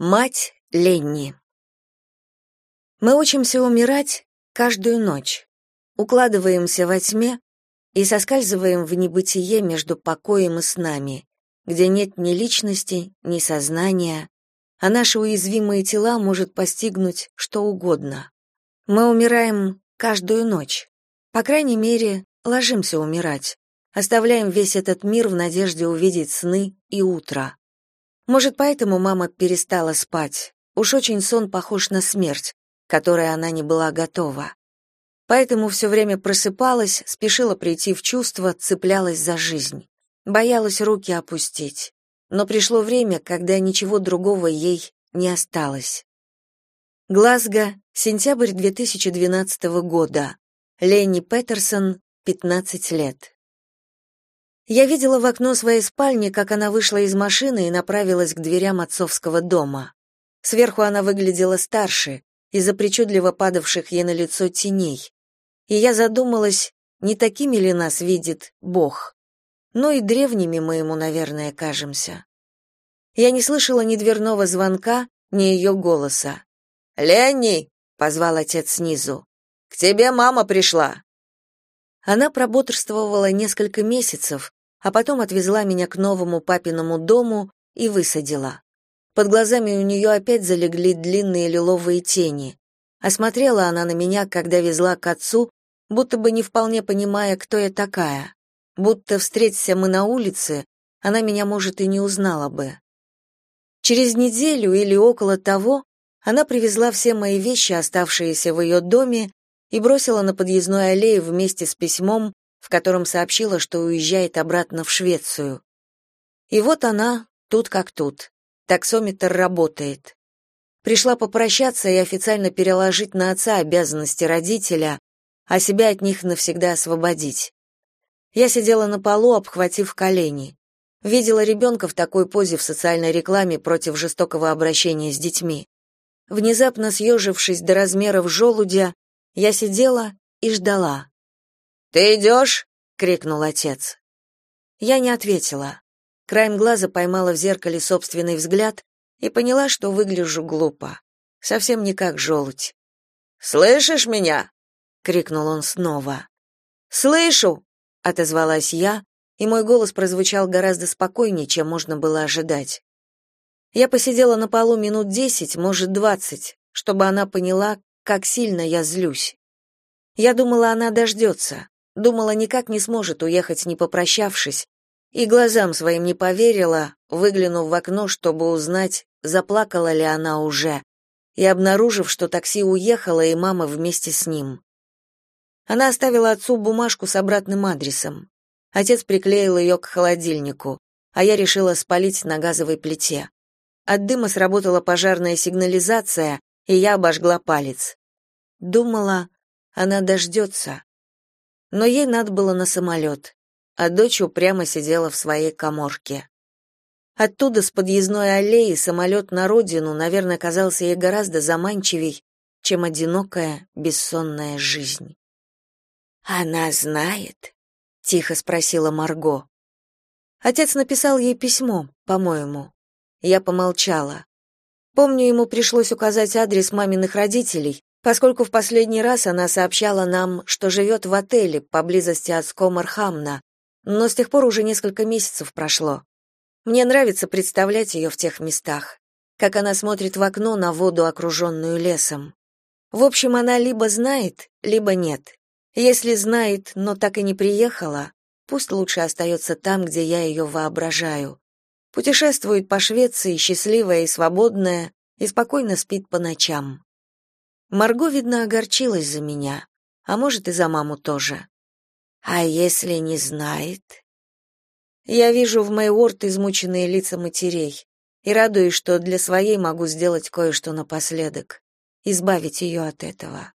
Мать Ленни. Мы учимся умирать каждую ночь. Укладываемся во тьме и соскальзываем в небытие между покоем и снами, где нет ни личности, ни сознания, а наши уязвимые тела может постигнуть что угодно. Мы умираем каждую ночь. По крайней мере, ложимся умирать. Оставляем весь этот мир в надежде увидеть сны и утро. Может, поэтому мама перестала спать. Уж очень сон похож на смерть, которой она не была готова. Поэтому все время просыпалась, спешила прийти в чувство, цеплялась за жизнь. Боялась руки опустить. Но пришло время, когда ничего другого ей не осталось. Глазго, сентябрь 2012 года. Ленни Петерсон, 15 лет. Я видела в окно своей спальни, как она вышла из машины и направилась к дверям отцовского дома. Сверху она выглядела старше, из-за причудливо падавших ей на лицо теней. И я задумалась, не такими ли нас видит Бог. Ну и древними мы ему, наверное, кажемся. Я не слышала ни дверного звонка, ни ее голоса. «Ленни!» — позвал отец снизу. «К тебе мама пришла!» Она прободрствовала несколько месяцев, а потом отвезла меня к новому папиному дому и высадила. Под глазами у нее опять залегли длинные лиловые тени. Осмотрела она на меня, когда везла к отцу, будто бы не вполне понимая, кто я такая. Будто встреться мы на улице, она меня, может, и не узнала бы. Через неделю или около того она привезла все мои вещи, оставшиеся в ее доме, и бросила на подъездной аллее вместе с письмом, в котором сообщила, что уезжает обратно в Швецию. И вот она, тут как тут. Таксометр работает. Пришла попрощаться и официально переложить на отца обязанности родителя, а себя от них навсегда освободить. Я сидела на полу, обхватив колени. Видела ребенка в такой позе в социальной рекламе против жестокого обращения с детьми. Внезапно съежившись до размеров желудя, я сидела и ждала. «Ты идешь?» — крикнул отец. Я не ответила. Краем глаза поймала в зеркале собственный взгляд и поняла, что выгляжу глупо. Совсем не как желудь. «Слышишь меня?» — крикнул он снова. «Слышу!» — отозвалась я, и мой голос прозвучал гораздо спокойнее, чем можно было ожидать. Я посидела на полу минут десять, может, двадцать, чтобы она поняла, как сильно я злюсь. Я думала, она дождется. Думала, никак не сможет уехать, не попрощавшись, и глазам своим не поверила, выглянув в окно, чтобы узнать, заплакала ли она уже, и обнаружив, что такси уехало, и мама вместе с ним. Она оставила отцу бумажку с обратным адресом. Отец приклеил ее к холодильнику, а я решила спалить на газовой плите. От дыма сработала пожарная сигнализация, и я обожгла палец. Думала, она дождется но ей надо было на самолет, а дочь упрямо сидела в своей каморке. Оттуда с подъездной аллеи самолет на родину, наверное, казался ей гораздо заманчивей, чем одинокая, бессонная жизнь. «Она знает?» — тихо спросила Марго. Отец написал ей письмо, по-моему. Я помолчала. Помню, ему пришлось указать адрес маминых родителей, поскольку в последний раз она сообщала нам, что живет в отеле поблизости от Скомархамна, но с тех пор уже несколько месяцев прошло. Мне нравится представлять ее в тех местах, как она смотрит в окно на воду, окруженную лесом. В общем, она либо знает, либо нет. Если знает, но так и не приехала, пусть лучше остается там, где я ее воображаю. Путешествует по Швеции, счастливая и свободная, и спокойно спит по ночам. Марго, видно, огорчилась за меня, а может и за маму тоже. А если не знает? Я вижу в Мэйворд измученные лица матерей и радуюсь, что для своей могу сделать кое-что напоследок, избавить ее от этого.